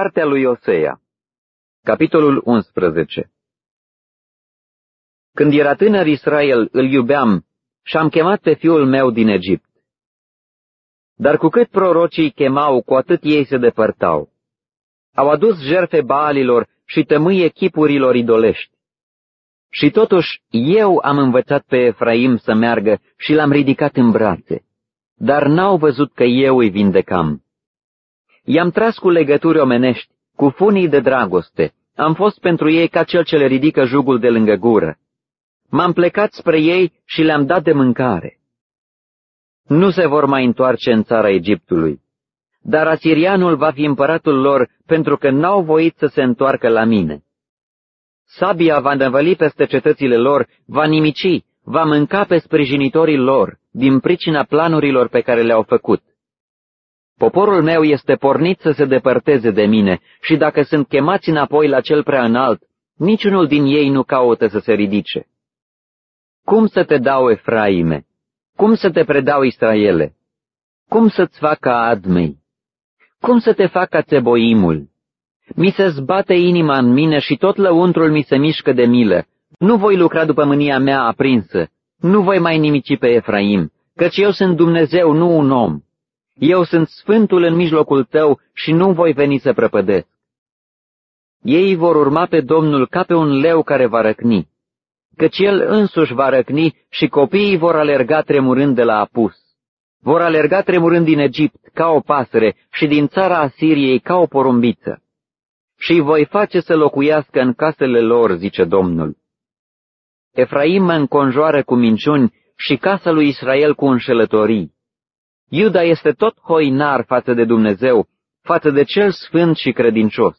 Cartea lui Osea Capitolul 11 Când era tânăr Israel, îl iubeam și am chemat pe fiul meu din Egipt. Dar cu cât prorocii chemau, cu atât ei se depărtau. Au adus jerfe baalilor și tămâie chipurilor idolești. Și totuși eu am învățat pe Efraim să meargă și l-am ridicat în brațe, dar n-au văzut că eu îi vindecam. I-am tras cu legături omenești, cu funii de dragoste, am fost pentru ei ca cel ce le ridică jugul de lângă gură. M-am plecat spre ei și le-am dat de mâncare. Nu se vor mai întoarce în țara Egiptului, dar asirianul va fi împăratul lor pentru că n-au voit să se întoarcă la mine. Sabia va năvăli peste cetățile lor, va nimici, va mânca pe sprijinitorii lor, din pricina planurilor pe care le-au făcut. Poporul meu este pornit să se depărteze de mine și dacă sunt chemați înapoi la cel prea înalt, niciunul din ei nu caută să se ridice. Cum să te dau, Efraime? Cum să te predau, Israele? Cum să-ți facă admei? Cum să te facă țeboimul? Mi se zbate inima în mine și tot lăuntrul mi se mișcă de milă. Nu voi lucra după mânia mea aprinsă. Nu voi mai nimici pe Efraim, căci eu sunt Dumnezeu, nu un om. Eu sunt Sfântul în mijlocul tău și nu voi veni să prăpădesc. Ei vor urma pe Domnul ca pe un leu care va răcni, căci el însuși va răcni și copiii vor alerga tremurând de la apus. Vor alerga tremurând din Egipt ca o pasăre și din țara Asiriei ca o porumbiță. Și voi face să locuiască în casele lor, zice Domnul. Efraim mă înconjoară cu minciuni și casa lui Israel cu înșelătorii. Iuda este tot hoinar față de Dumnezeu, față de cel sfânt și credincios.